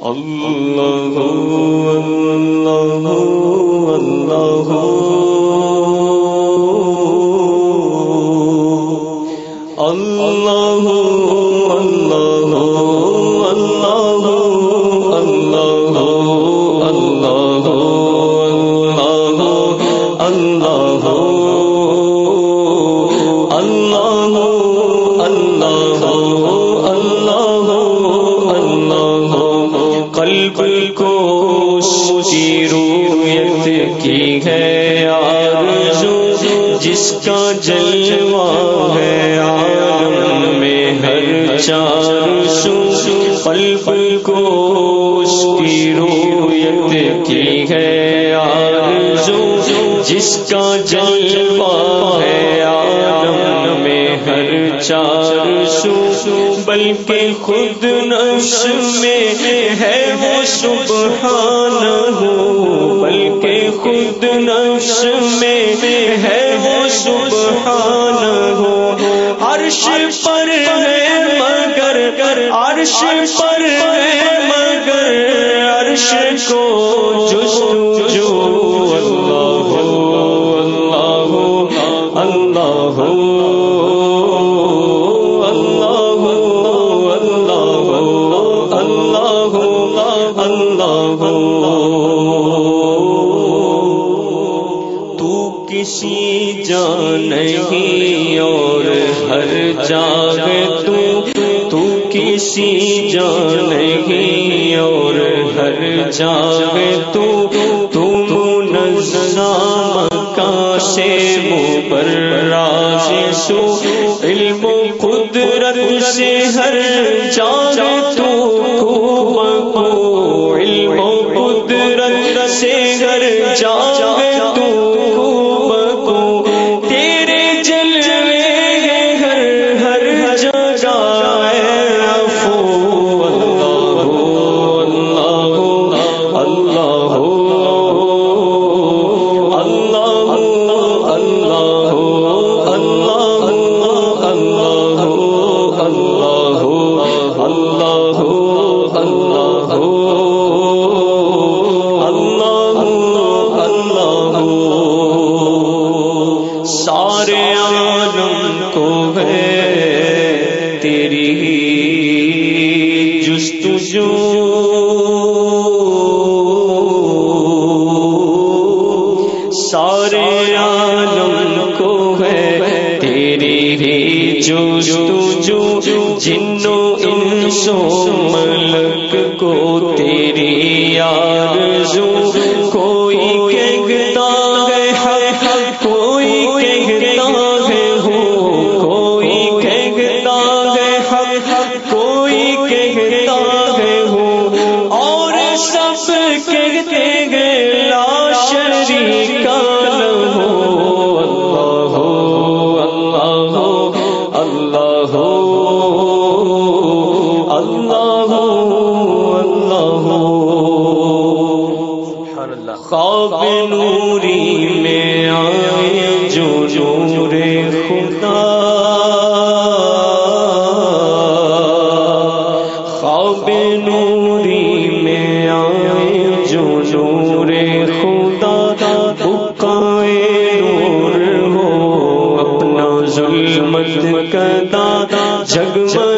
اللہ جس کا جلوہ ہے عالم میں ہر چار سو پل کو اس کی رویت کی ہے آرزو جس کا جلوہ ہے عالم میں ہر چار سو بلکہ خود نش میں ہے وہ سبحان ہو بلکہ خود نش میں ہے سبحان ہو عرش پر ہے مگر، عرش پر ہے مگر۔ عرش کو جس ہو، اللہ اللہ اللہ اللہ اللہ اللہ اللہ کسی جا نہیں اور ہر جاگ تو تو کسی جا نہیں اور ہر جاگ تو تم نظام کا سے پر راز سو، علم قدرت سے ہر جاگ تو اللہ اللہ سارے عالم کو ہے تیری جستجو۔ سارے عالم کو ہے تیری جنو انسو ملک کو تیری آرزو، کوئی کہتا ہے کوئی کہتا ہے ہو، کوئی کہتا ہے حق، کوئی کہتا ہے ہو۔ اور سب کے ہو خواب نوری میں آئے جو نور خدا۔ خواب نوری میں آئے جو نور خدا۔ بکائے نور ہو اپنا ظلمت کا دادا۔ جگمگ